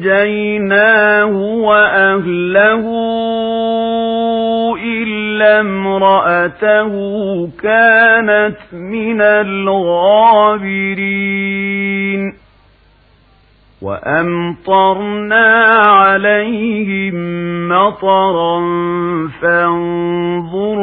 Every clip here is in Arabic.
فأنجيناه وأهله إلا امرأته كانت من الغابرين وأمطرنا عليهم مطرا فانظر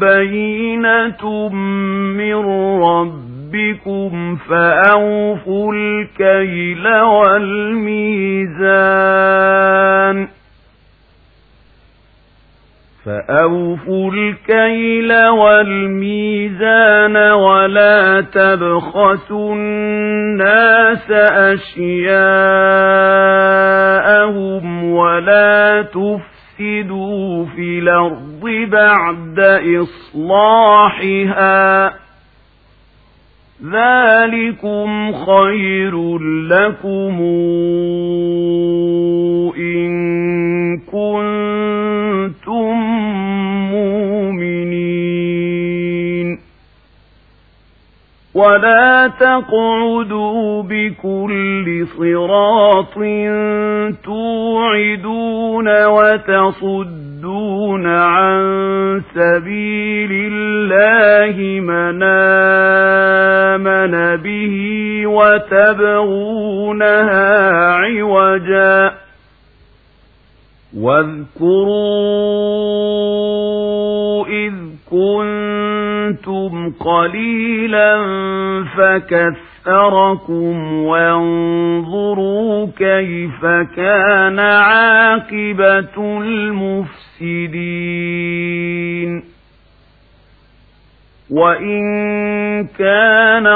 بينة من ربكم فأوفوا الكيل والميزان فأوفوا الكيل والميزان ولا تبخسوا الناس أشياءهم ولا تفسدوا في الأرض بعد إصلاحها ذلكم خير لكم إن كنتم مؤمنين. ولا تقعدوا بكل صراط توعدون وتصدون عن سبيل الله من آمن به وتبغونها عوجا. واذكروا إذ كنتم قليلا فكثركم وانظروا كيف كان عاقبة المفسدين وإن كان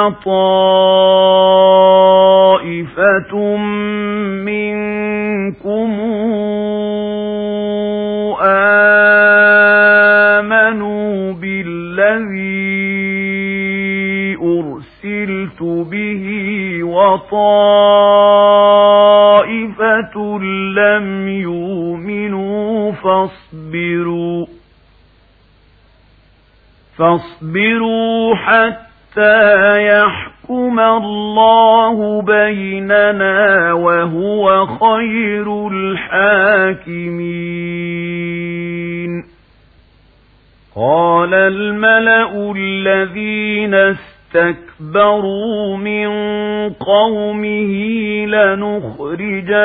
طائفة منكم به وطائفة لم يؤمنوا فاصبروا فاصبروا حتى يحكم الله بيننا وهو خير الحاكمين قال الملأ الذين استكبروا من قومه لنخرجنك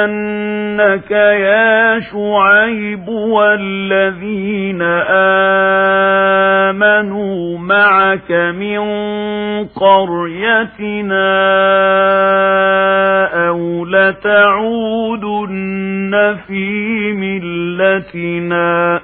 يا شعيب والذين آمنوا معك من قريتنا أو لتعودن في ملتنا